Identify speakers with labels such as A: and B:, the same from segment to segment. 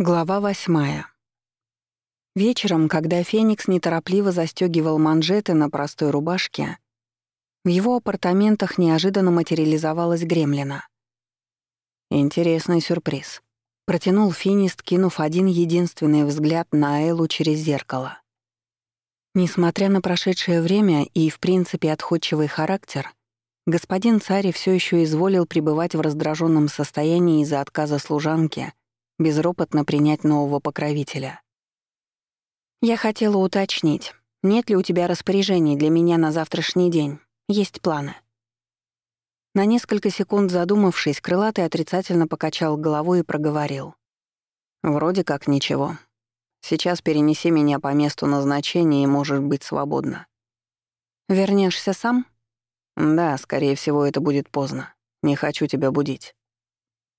A: Глава восьмая. Вечером, когда Феникс неторопливо застегивал манжеты на простой рубашке, в его апартаментах неожиданно материализовалась гремлина. Интересный сюрприз. Протянул Финист, кинув один единственный взгляд на Эллу через зеркало. Несмотря на прошедшее время и, в принципе, отходчивый характер, господин царь все еще изволил пребывать в раздраженном состоянии из-за отказа служанки безропотно принять нового покровителя. «Я хотела уточнить, нет ли у тебя распоряжений для меня на завтрашний день? Есть планы?» На несколько секунд задумавшись, крылатый отрицательно покачал головой и проговорил. «Вроде как ничего. Сейчас перенеси меня по месту назначения и можешь быть свободна». Вернешься сам?» «Да, скорее всего, это будет поздно. Не хочу тебя будить».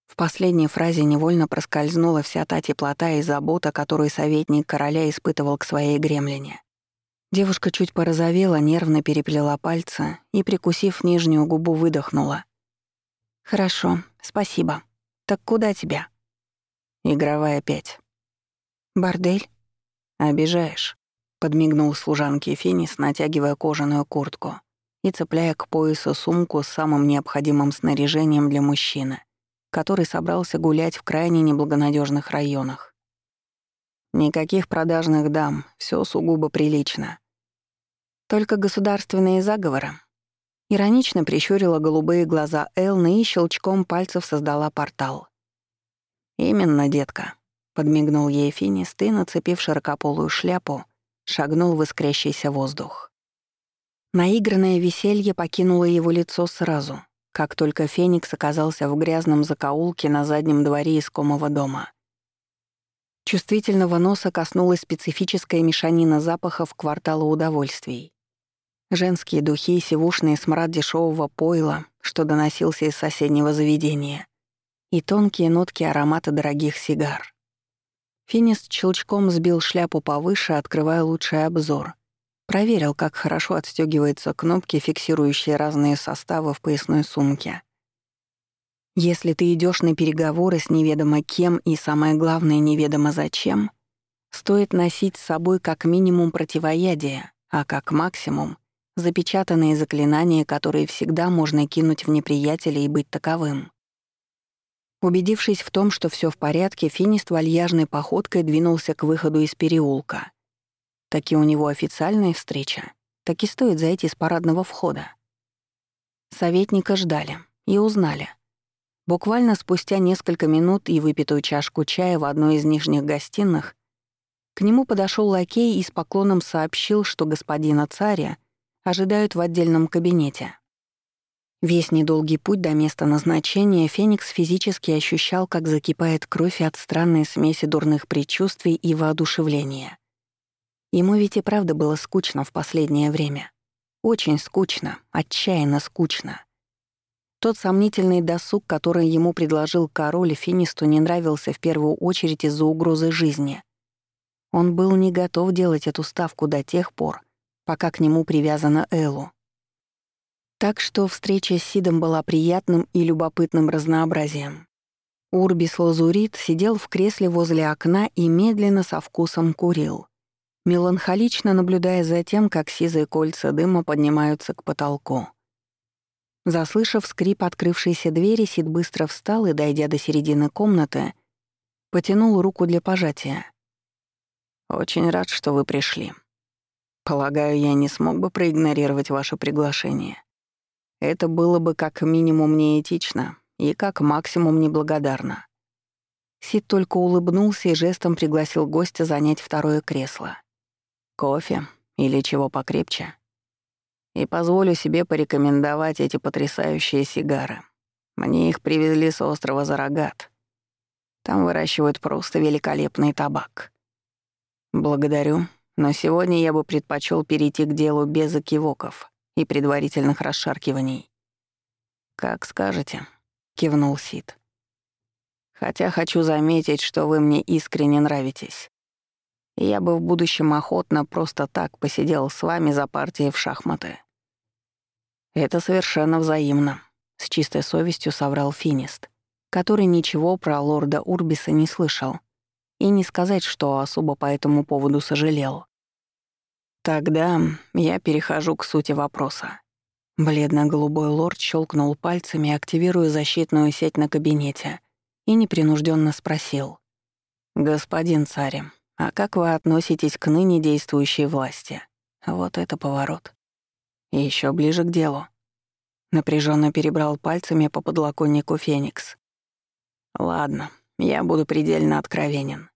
A: В последней фразе невольно проскользнула вся та теплота и забота, которую советник короля испытывал к своей гремлине. Девушка чуть порозовела, нервно переплела пальцы и, прикусив нижнюю губу, выдохнула. «Хорошо, спасибо. Так куда тебя?» «Игровая пять». «Бордель?» «Обижаешь», — подмигнул служанке Финис, натягивая кожаную куртку и цепляя к поясу сумку с самым необходимым снаряжением для мужчины который собрался гулять в крайне неблагонадежных районах. Никаких продажных дам, все сугубо прилично. Только государственные заговоры. Иронично прищурила голубые глаза Элны и щелчком пальцев создала портал. «Именно, детка», — подмигнул ей Финист и, нацепив широкополую шляпу, шагнул в искрящийся воздух. Наигранное веселье покинуло его лицо сразу — как только Феникс оказался в грязном закоулке на заднем дворе искомого дома. Чувствительного носа коснулась специфическая мешанина запахов квартала удовольствий. Женские духи, сивушный смрад дешевого пойла, что доносился из соседнего заведения, и тонкие нотки аромата дорогих сигар. Финис щелчком сбил шляпу повыше, открывая лучший обзор, Проверил, как хорошо отстегиваются кнопки, фиксирующие разные составы в поясной сумке. Если ты идешь на переговоры с неведомо кем и, самое главное, неведомо зачем, стоит носить с собой как минимум противоядие, а как максимум — запечатанные заклинания, которые всегда можно кинуть в неприятеля и быть таковым. Убедившись в том, что все в порядке, Финист вальяжной походкой двинулся к выходу из переулка — Таки у него официальная встреча, так и стоит зайти с парадного входа. Советника ждали и узнали. Буквально спустя несколько минут и выпитую чашку чая в одной из нижних гостиных к нему подошел лакей и с поклоном сообщил, что господина царя ожидают в отдельном кабинете. Весь недолгий путь до места назначения Феникс физически ощущал, как закипает кровь от странной смеси дурных предчувствий и воодушевления. Ему ведь и правда было скучно в последнее время. Очень скучно, отчаянно скучно. Тот сомнительный досуг, который ему предложил король, Финисту не нравился в первую очередь из-за угрозы жизни. Он был не готов делать эту ставку до тех пор, пока к нему привязана Эллу. Так что встреча с Сидом была приятным и любопытным разнообразием. Урбис Лазурит сидел в кресле возле окна и медленно со вкусом курил меланхолично наблюдая за тем, как сизые кольца дыма поднимаются к потолку. Заслышав скрип открывшейся двери, Сид быстро встал и, дойдя до середины комнаты, потянул руку для пожатия. «Очень рад, что вы пришли. Полагаю, я не смог бы проигнорировать ваше приглашение. Это было бы как минимум неэтично и как максимум неблагодарно». Сид только улыбнулся и жестом пригласил гостя занять второе кресло. Кофе или чего покрепче. И позволю себе порекомендовать эти потрясающие сигары. Мне их привезли с острова Зарагат. Там выращивают просто великолепный табак. Благодарю, но сегодня я бы предпочел перейти к делу без окивоков и предварительных расшаркиваний. «Как скажете», — кивнул Сид. «Хотя хочу заметить, что вы мне искренне нравитесь я бы в будущем охотно просто так посидел с вами за партией в шахматы. Это совершенно взаимно, с чистой совестью соврал Финист, который ничего про лорда Урбиса не слышал. и не сказать, что особо по этому поводу сожалел. Тогда я перехожу к сути вопроса. Бледно-голубой лорд щелкнул пальцами, активируя защитную сеть на кабинете, и непринужденно спросил. «Господин царь, а как вы относитесь к ныне действующей власти? Вот это поворот. И еще ближе к делу. Напряженно перебрал пальцами по подлоконнику Феникс. Ладно, я буду предельно откровенен.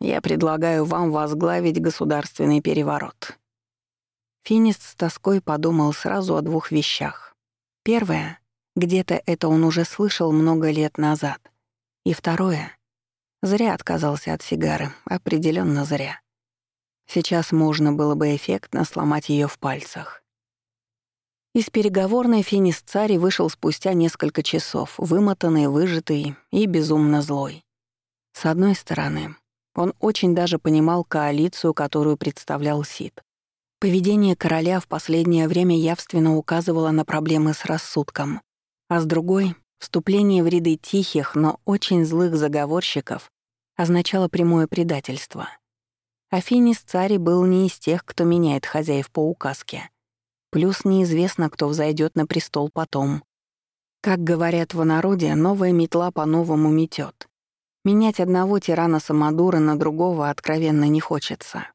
A: Я предлагаю вам возглавить государственный переворот. Финист с тоской подумал сразу о двух вещах. Первое — где-то это он уже слышал много лет назад. И второе — зря отказался от сигары, определенно зря. Сейчас можно было бы эффектно сломать ее в пальцах. Из переговорной Финис Цари вышел спустя несколько часов, вымотанный, выжатый и безумно злой. С одной стороны, он очень даже понимал коалицию, которую представлял Сид. Поведение короля в последнее время явственно указывало на проблемы с рассудком, а с другой — вступление в ряды тихих, но очень злых заговорщиков означало прямое предательство. Афинис Цари был не из тех, кто меняет хозяев по указке — Плюс неизвестно, кто взойдет на престол потом. Как говорят в народе, новая метла по-новому метет. Менять одного тирана Самодура на другого откровенно не хочется.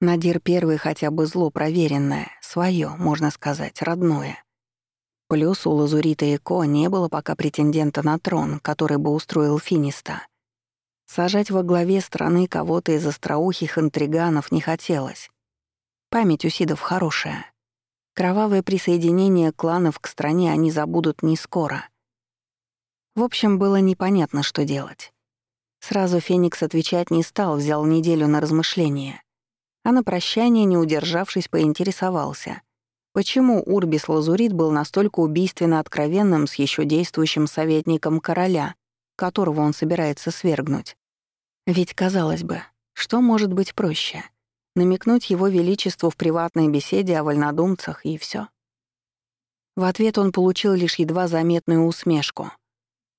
A: Надир первый хотя бы зло проверенное, свое, можно сказать, родное. Плюс у Лазурита и Ко не было пока претендента на трон, который бы устроил Финиста. Сажать во главе страны кого-то из остроухих интриганов не хотелось. Память у Сидов хорошая. Кровавое присоединение кланов к стране они забудут не скоро. В общем, было непонятно, что делать. Сразу Феникс отвечать не стал, взял неделю на размышление. А на прощание, не удержавшись, поинтересовался. Почему Урбис Лазурит был настолько убийственно откровенным с еще действующим советником короля, которого он собирается свергнуть? Ведь, казалось бы, что может быть проще — намекнуть его величеству в приватной беседе о вольнодумцах и все. В ответ он получил лишь едва заметную усмешку.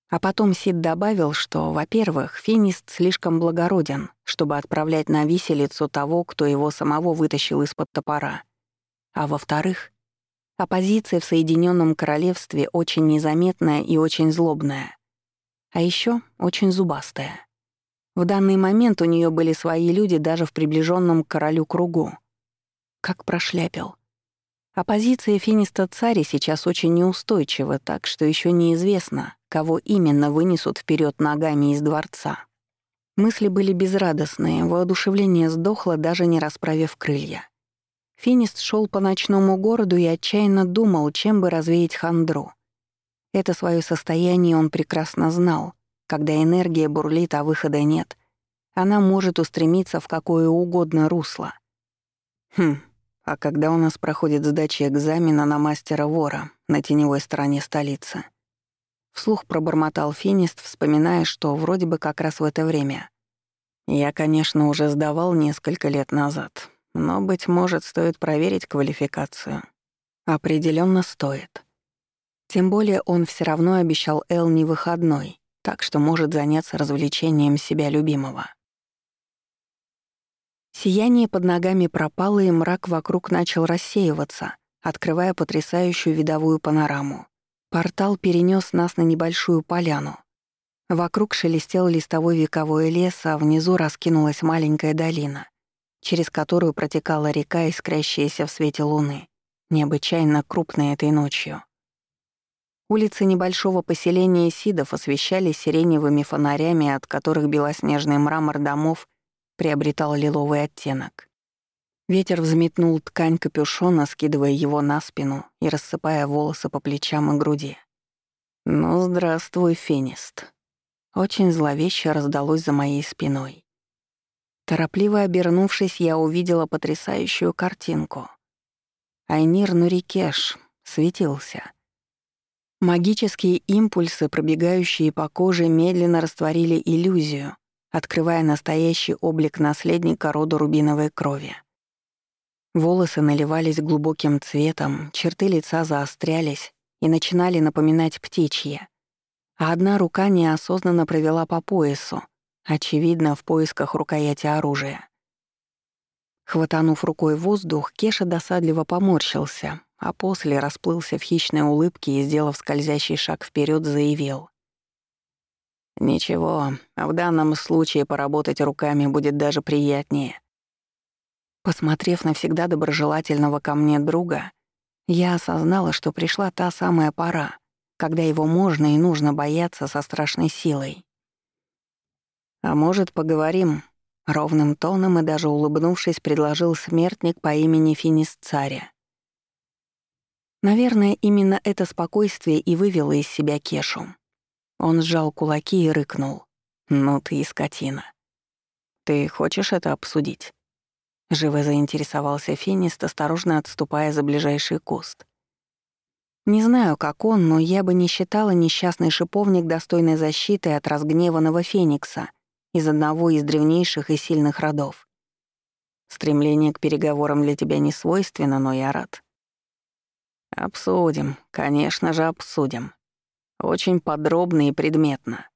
A: А потом Сид добавил, что, во-первых, финист слишком благороден, чтобы отправлять на виселицу того, кто его самого вытащил из-под топора. А во-вторых, оппозиция в Соединенном Королевстве очень незаметная и очень злобная. А еще очень зубастая. В данный момент у нее были свои люди даже в приближенном к королю кругу. Как прошляпил. Оппозиция Финиста Цари сейчас очень неустойчива, так что еще неизвестно, кого именно вынесут вперед ногами из дворца. Мысли были безрадостные, воодушевление сдохло, даже не расправив крылья. Финист шел по ночному городу и отчаянно думал, чем бы развеять хандру. Это свое состояние он прекрасно знал, когда энергия бурлит, а выхода нет, она может устремиться в какое угодно русло. Хм, а когда у нас проходит сдача экзамена на мастера-вора на теневой стороне столицы? Вслух пробормотал Финист, вспоминая, что вроде бы как раз в это время. Я, конечно, уже сдавал несколько лет назад, но, быть может, стоит проверить квалификацию. Определенно стоит. Тем более он все равно обещал Эл не выходной, так что может заняться развлечением себя любимого. Сияние под ногами пропало, и мрак вокруг начал рассеиваться, открывая потрясающую видовую панораму. Портал перенес нас на небольшую поляну. Вокруг шелестел листовой вековой лес, а внизу раскинулась маленькая долина, через которую протекала река, искрящаяся в свете луны, необычайно крупная этой ночью. Улицы небольшого поселения Сидов освещались сиреневыми фонарями, от которых белоснежный мрамор домов приобретал лиловый оттенок. Ветер взметнул ткань капюшона, скидывая его на спину и рассыпая волосы по плечам и груди. «Ну, здравствуй, Фенист». Очень зловеще раздалось за моей спиной. Торопливо обернувшись, я увидела потрясающую картинку. Айнир Нурикеш светился — Магические импульсы, пробегающие по коже, медленно растворили иллюзию, открывая настоящий облик наследника рода рубиновой крови. Волосы наливались глубоким цветом, черты лица заострялись и начинали напоминать птичьи. А одна рука неосознанно провела по поясу, очевидно, в поисках рукояти оружия. Хватанув рукой воздух, Кеша досадливо поморщился, а после расплылся в хищной улыбке и, сделав скользящий шаг вперед, заявил. «Ничего, в данном случае поработать руками будет даже приятнее». Посмотрев на всегда доброжелательного ко мне друга, я осознала, что пришла та самая пора, когда его можно и нужно бояться со страшной силой. «А может, поговорим?» — ровным тоном и даже улыбнувшись, предложил смертник по имени Финис Царя. Наверное, именно это спокойствие и вывело из себя Кешу. Он сжал кулаки и рыкнул. «Ну ты и скотина. Ты хочешь это обсудить?» Живо заинтересовался Финист, осторожно отступая за ближайший куст. Не знаю, как он, но я бы не считала несчастный шиповник достойной защиты от разгневанного Феникса из одного из древнейших и сильных родов. Стремление к переговорам для тебя не свойственно, но я рад. Обсудим, конечно же, обсудим. Очень подробно и предметно.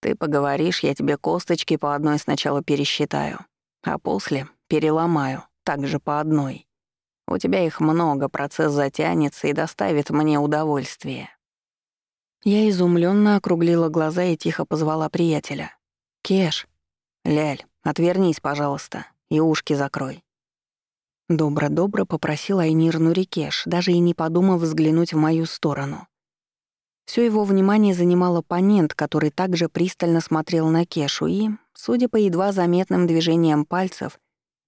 A: Ты поговоришь, я тебе косточки по одной сначала пересчитаю, а после переломаю, также по одной. У тебя их много, процесс затянется и доставит мне удовольствие». Я изумленно округлила глаза и тихо позвала приятеля. «Кеш, Ляль, отвернись, пожалуйста, и ушки закрой». Добро-добро попросил Айнир Нурикеш, даже и не подумав взглянуть в мою сторону. Всё его внимание занимал оппонент, который также пристально смотрел на Кешу и, судя по едва заметным движениям пальцев,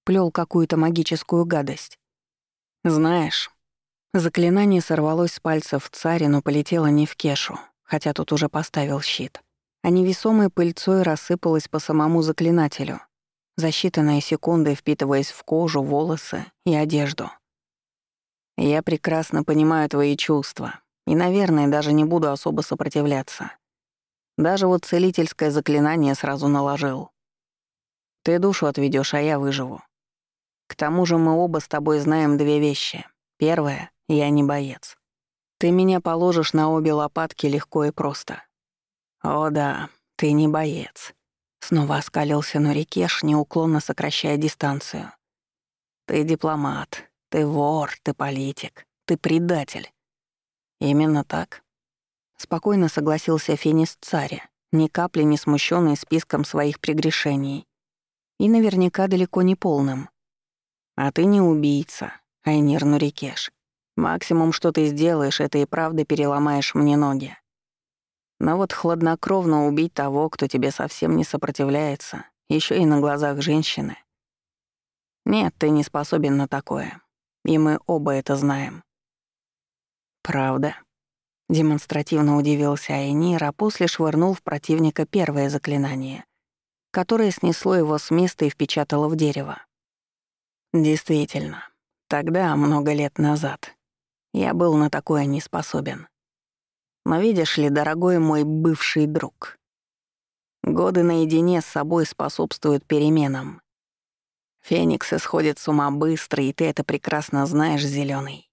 A: плел какую-то магическую гадость. Знаешь, заклинание сорвалось с пальцев царя, но полетело не в Кешу, хотя тут уже поставил щит, а невесомой пыльцой рассыпалось по самому заклинателю, за считанные секунды впитываясь в кожу, волосы и одежду. Я прекрасно понимаю твои чувства и, наверное, даже не буду особо сопротивляться. Даже вот целительское заклинание сразу наложил. Ты душу отведешь, а я выживу. К тому же мы оба с тобой знаем две вещи. Первое — я не боец. Ты меня положишь на обе лопатки легко и просто. О да, ты не боец. Снова оскалился Нурикеш, неуклонно сокращая дистанцию. Ты дипломат, ты вор, ты политик, ты предатель. Именно так. Спокойно согласился Фенис Царя, ни капли не смущенный списком своих прегрешений. И наверняка далеко не полным. А ты не убийца, Айнир Нурикеш. Максимум, что ты сделаешь, это и правда переломаешь мне ноги. Но вот хладнокровно убить того, кто тебе совсем не сопротивляется, еще и на глазах женщины. Нет, ты не способен на такое. И мы оба это знаем. Правда? Демонстративно удивился Айнир, а после швырнул в противника первое заклинание, которое снесло его с места и впечатало в дерево. Действительно, тогда, много лет назад, я был на такое не способен. Но видишь ли, дорогой мой бывший друг, годы наедине с собой способствуют переменам. Феникс исходит с ума быстро, и ты это прекрасно знаешь, зеленый.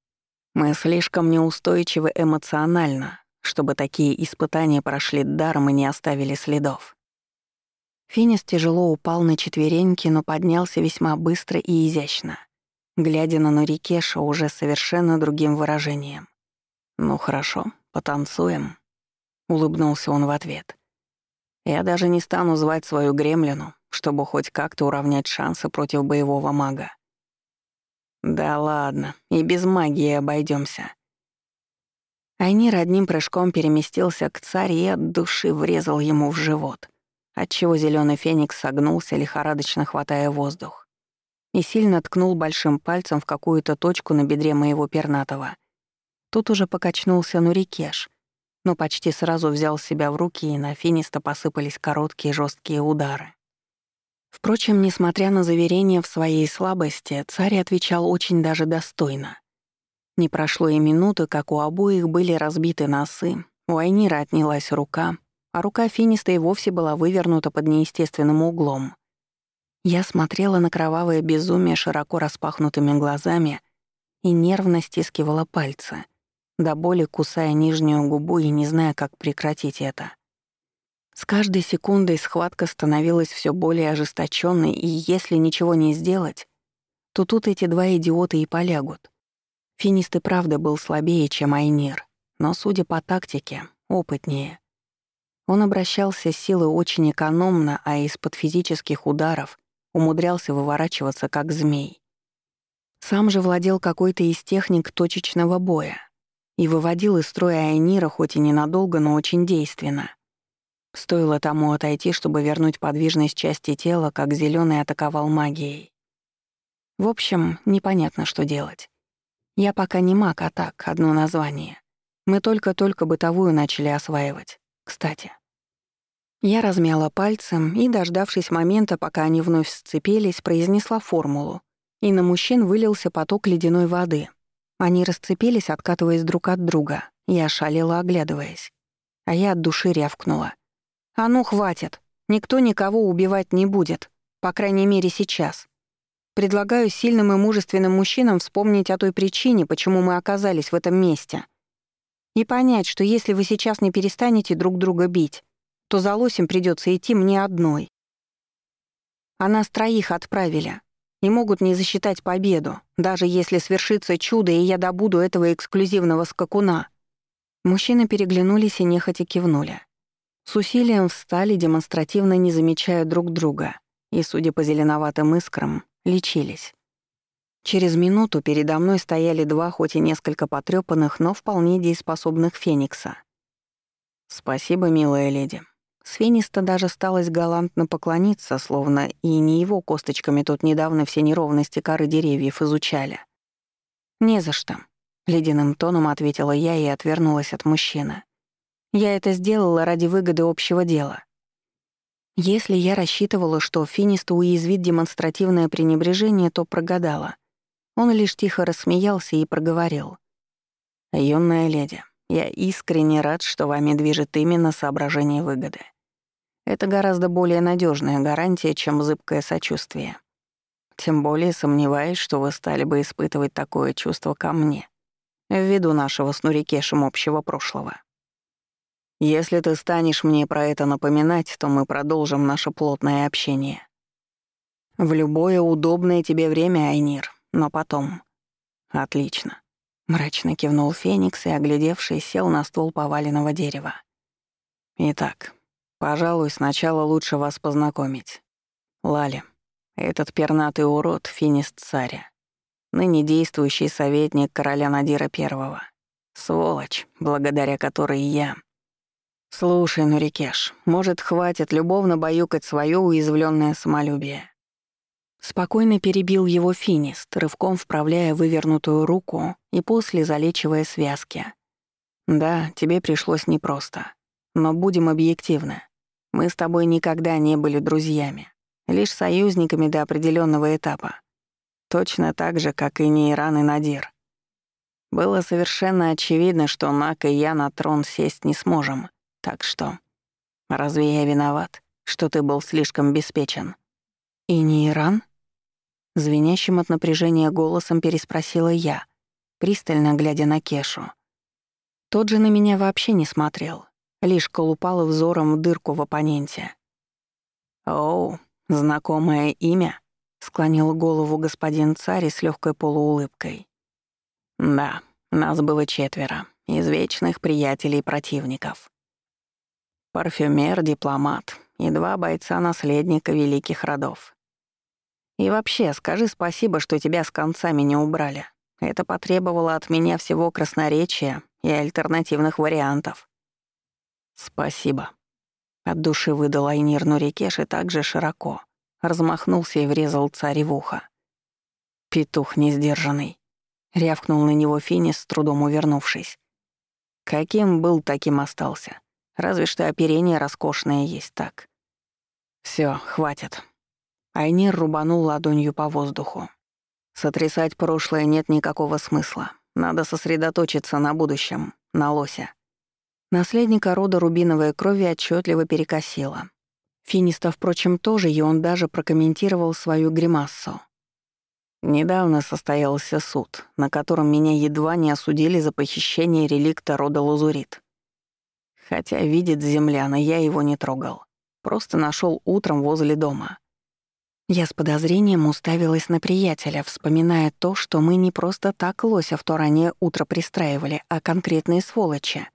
A: Мы слишком неустойчивы эмоционально, чтобы такие испытания прошли даром и не оставили следов. Финис тяжело упал на четвереньки, но поднялся весьма быстро и изящно, глядя на Нурикеша уже совершенно другим выражением. «Ну хорошо, потанцуем», — улыбнулся он в ответ. «Я даже не стану звать свою гремлину, чтобы хоть как-то уравнять шансы против боевого мага». «Да ладно, и без магии обойдемся. Айнир одним прыжком переместился к царю и от души врезал ему в живот — отчего зеленый феникс согнулся, лихорадочно хватая воздух, и сильно ткнул большим пальцем в какую-то точку на бедре моего пернатого. Тут уже покачнулся Нурикеш, но почти сразу взял себя в руки, и на финиста посыпались короткие жесткие удары. Впрочем, несмотря на заверения в своей слабости, царь отвечал очень даже достойно. Не прошло и минуты, как у обоих были разбиты носы, у Айнира отнялась рука, а рука Финиста и вовсе была вывернута под неестественным углом. Я смотрела на кровавое безумие широко распахнутыми глазами и нервно стискивала пальцы, до боли кусая нижнюю губу и не зная, как прекратить это. С каждой секундой схватка становилась все более ожесточенной, и если ничего не сделать, то тут эти два идиота и полягут. Финист и правда был слабее, чем Айнир, но, судя по тактике, опытнее. Он обращался с силой очень экономно, а из-под физических ударов умудрялся выворачиваться, как змей. Сам же владел какой-то из техник точечного боя и выводил из строя Айнира хоть и ненадолго, но очень действенно. Стоило тому отойти, чтобы вернуть подвижность части тела, как зеленый атаковал магией. В общем, непонятно, что делать. Я пока не маг, а так, одно название. Мы только-только бытовую начали осваивать. Кстати. Я размяла пальцем и, дождавшись момента, пока они вновь сцепились, произнесла формулу. И на мужчин вылился поток ледяной воды. Они расцепились, откатываясь друг от друга. Я шалела, оглядываясь. А я от души рявкнула. «А ну, хватит! Никто никого убивать не будет. По крайней мере, сейчас. Предлагаю сильным и мужественным мужчинам вспомнить о той причине, почему мы оказались в этом месте. И понять, что если вы сейчас не перестанете друг друга бить, то за лосем придется идти мне одной. А нас троих отправили. И могут не засчитать победу, даже если свершится чудо, и я добуду этого эксклюзивного скакуна. Мужчины переглянулись и нехотя кивнули. С усилием встали, демонстративно не замечая друг друга, и, судя по зеленоватым искрам, лечились. Через минуту передо мной стояли два, хоть и несколько потрёпанных, но вполне дееспособных феникса. «Спасибо, милая леди». С Фениста даже сталось галантно поклониться, словно и не его косточками тут недавно все неровности коры деревьев изучали. «Не за что», — ледяным тоном ответила я и отвернулась от мужчины. Я это сделала ради выгоды общего дела. Если я рассчитывала, что Финист уязвит демонстративное пренебрежение, то прогадала. Он лишь тихо рассмеялся и проговорил. «Юная леди, я искренне рад, что вами движет именно соображение выгоды. Это гораздо более надежная гарантия, чем зыбкое сочувствие. Тем более сомневаюсь, что вы стали бы испытывать такое чувство ко мне, ввиду нашего с Нурикешем общего прошлого. Если ты станешь мне про это напоминать, то мы продолжим наше плотное общение. В любое удобное тебе время, Айнир, но потом. Отлично. Мрачно кивнул Феникс и, оглядевшись, сел на ствол поваленного дерева. Итак, пожалуй, сначала лучше вас познакомить. Лали, этот пернатый урод — Финист Царя, ныне действующий советник короля Надира Первого. Сволочь, благодаря которой я «Слушай, Нурикеш, может, хватит любовно баюкать свое уязвленное самолюбие?» Спокойно перебил его финист, рывком вправляя вывернутую руку и после залечивая связки. «Да, тебе пришлось непросто. Но будем объективны. Мы с тобой никогда не были друзьями, лишь союзниками до определенного этапа. Точно так же, как и Нейран и Надир. Было совершенно очевидно, что Нак и я на трон сесть не сможем, так что, разве я виноват, что ты был слишком беспечен? И не Иран? Звенящим от напряжения голосом переспросила я, пристально глядя на Кешу. Тот же на меня вообще не смотрел, лишь колупал взором в дырку в оппоненте. «Оу, знакомое имя?» — склонил голову господин царь с легкой полуулыбкой. «Да, нас было четверо, из вечных приятелей противников. Парфюмер, дипломат и два бойца-наследника великих родов. И вообще, скажи спасибо, что тебя с концами не убрали. Это потребовало от меня всего красноречия и альтернативных вариантов. Спасибо. От души выдал Айнир Нурикеш и также широко. Размахнулся и врезал царь в ухо. Петух несдержанный. Рявкнул на него Финис, с трудом увернувшись. Каким был, таким остался. Разве что оперение роскошное есть так. Все, хватит. Айнир рубанул ладонью по воздуху. Сотрясать прошлое нет никакого смысла. Надо сосредоточиться на будущем, на лосе. Наследника рода рубиновой крови отчетливо перекосило. Финиста, впрочем, тоже, и он даже прокомментировал свою гримассу. Недавно состоялся суд, на котором меня едва не осудили за похищение реликта рода Лазурит. Хотя видит земляна, я его не трогал. Просто нашел утром возле дома. Я с подозрением уставилась на приятеля, вспоминая то, что мы не просто так лося в то утро пристраивали, а конкретные сволочи.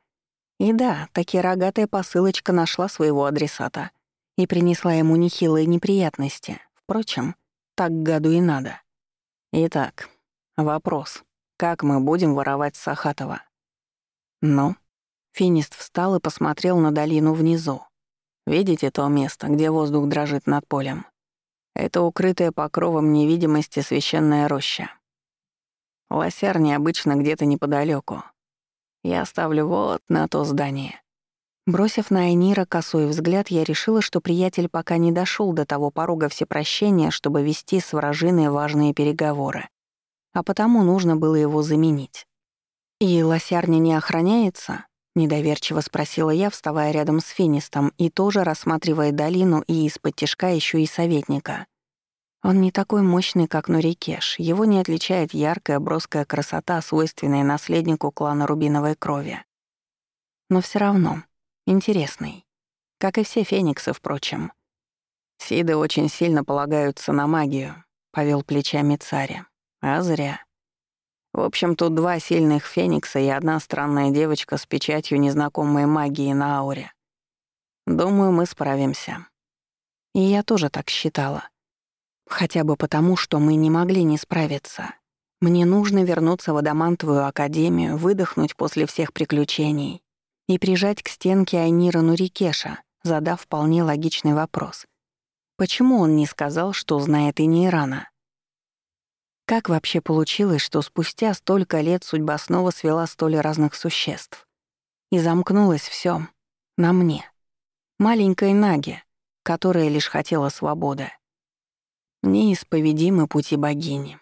A: И да, таки рогатая посылочка нашла своего адресата и принесла ему нехилые неприятности. Впрочем, так году и надо. Итак, вопрос. Как мы будем воровать Сахатова? Ну? Финист встал и посмотрел на долину внизу. Видите то место, где воздух дрожит над полем? Это укрытая покровом невидимости священная роща. Лосяр необычно где-то неподалеку. Я оставлю вот на то здание. Бросив на Айнира косой взгляд, я решила, что приятель пока не дошел до того порога всепрощения, чтобы вести с вражиной важные переговоры. А потому нужно было его заменить. «И лосярня не охраняется?» — недоверчиво спросила я, вставая рядом с Финистом и тоже рассматривая долину и из-под тишка еще и советника. Он не такой мощный, как Нурикеш, его не отличает яркая броская красота, свойственная наследнику клана Рубиновой крови. Но все равно интересный, как и все фениксы, впрочем. Сиды очень сильно полагаются на магию, повел плечами царя. А зря. В общем, тут два сильных феникса и одна странная девочка с печатью незнакомой магии на ауре. Думаю, мы справимся. И я тоже так считала. Хотя бы потому, что мы не могли не справиться. Мне нужно вернуться в Адамантовую академию, выдохнуть после всех приключений и прижать к стенке Айнира Нурикеша, задав вполне логичный вопрос. Почему он не сказал, что знает и Нейрана? Как вообще получилось, что спустя столько лет судьба снова свела столь разных существ? И замкнулось все на мне, маленькой Наге, которая лишь хотела свободы. Неисповедимы пути богини.